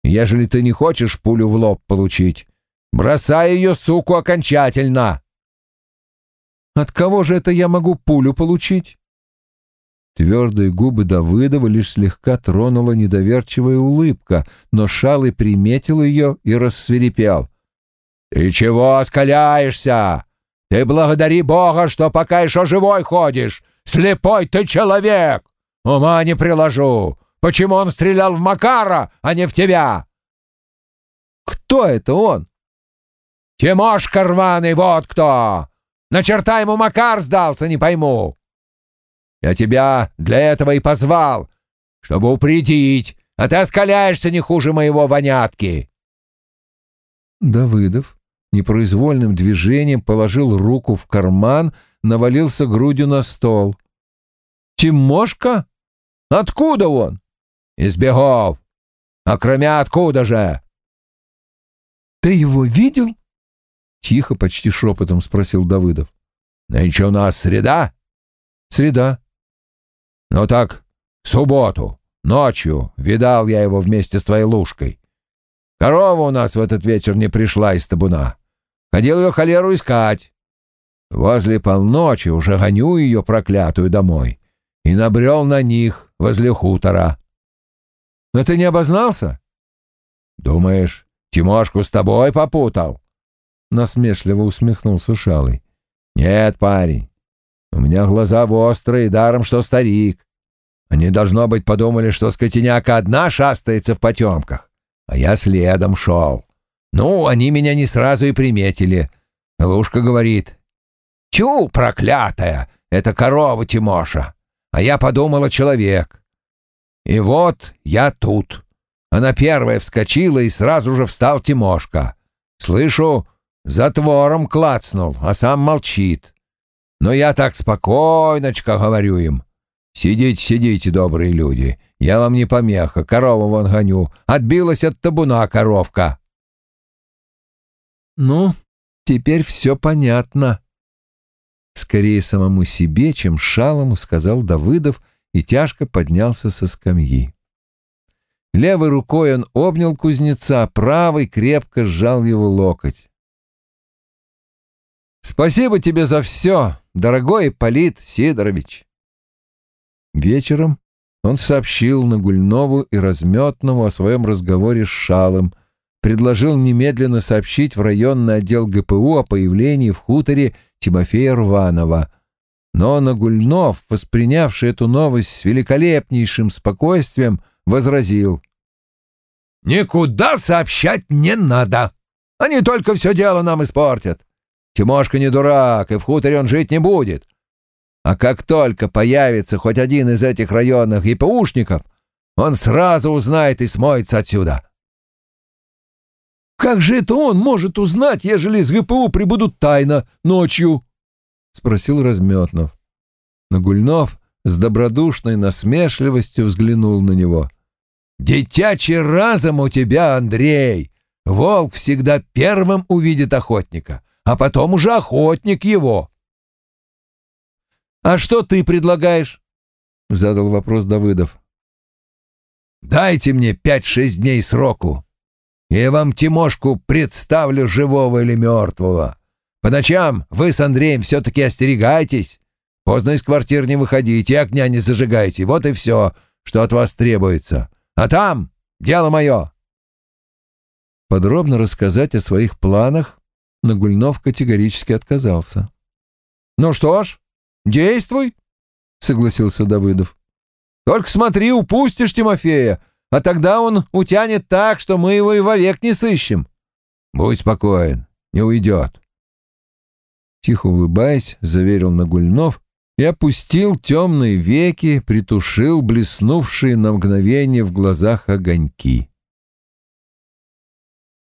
Ежели ты не хочешь пулю в лоб получить, бросай ее, суку, окончательно. От кого же это я могу пулю получить? Твердые губы Давыдова лишь слегка тронула недоверчивая улыбка, но Шалый приметил ее и рассверепел. «Ты чего оскаляешься? Ты благодари Бога, что пока еще живой ходишь. Слепой ты человек! Ума не приложу. Почему он стрелял в Макара, а не в тебя?» «Кто это он?» «Тимошка рваный, вот кто! На черта ему Макар сдался, не пойму!» Я тебя для этого и позвал, чтобы упредить, а ты оскаляешься не хуже моего вонятки. Давыдов непроизвольным движением положил руку в карман, навалился грудью на стол. «Тимошка? Откуда он?» «Из бегов. А кроме откуда же?» «Ты его видел?» Тихо, почти шепотом спросил Давыдов. «Нынче у нас среда?» «Среда. Ну так, в субботу, ночью, видал я его вместе с твоей лужкой. Корова у нас в этот вечер не пришла из табуна. Ходил ее холеру искать. Возле полночи уже гоню ее проклятую домой и набрел на них возле хутора. Но ты не обознался? Думаешь, Тимошку с тобой попутал? Насмешливо усмехнулся Шалый. Нет, парень, у меня глаза острые, даром что старик. Они, должно быть, подумали, что скотиняка одна шастается в потемках, а я следом шел. Ну, они меня не сразу и приметили. Лушка говорит, «Тю, проклятая, это корова Тимоша!» А я подумала, человек. И вот я тут. Она первая вскочила, и сразу же встал Тимошка. Слышу, затвором клацнул, а сам молчит. Но я так спокойночко говорю им. Сидите, сидите, добрые люди. Я вам не помеха, корову вон гоню. Отбилась от табуна коровка. Ну, теперь все понятно. Скорее самому себе, чем шалому, сказал Давыдов и тяжко поднялся со скамьи. Левой рукой он обнял кузнеца, правой крепко сжал его локоть. «Спасибо тебе за все, дорогой Полит Сидорович!» Вечером он сообщил Нагульнову и Разметному о своем разговоре с Шалом, предложил немедленно сообщить в районный отдел ГПУ о появлении в хуторе Тимофея Рванова. Но Нагульнов, воспринявший эту новость с великолепнейшим спокойствием, возразил. «Никуда сообщать не надо. Они только все дело нам испортят. Тимошка не дурак, и в хуторе он жить не будет. А как только появится хоть один из этих районных ЕПУшников, он сразу узнает и смоется отсюда. «Как же это он может узнать, ежели из ГПУ прибудут тайно ночью?» — спросил Разметнов. Нагульнов с добродушной насмешливостью взглянул на него. «Детячий разум у тебя, Андрей! Волк всегда первым увидит охотника а потом уже охотник его. «А что ты предлагаешь?» — задал вопрос Давыдов. «Дайте мне пять-шесть дней сроку. Я вам Тимошку представлю живого или мертвого. По ночам вы с Андреем все-таки остерегайтесь. Поздно из квартир не выходите, огня не зажигайте. Вот и все, что от вас требуется. А там дело мое». Подробно рассказать о своих планах Нагульнов категорически отказался. «Ну что ж, действуй», — согласился Давыдов. «Только смотри, упустишь Тимофея, а тогда он утянет так, что мы его и вовек не сыщем. Будь спокоен, не уйдет». Тихо улыбаясь, заверил Нагульнов и опустил темные веки, притушил блеснувшие на мгновение в глазах огоньки.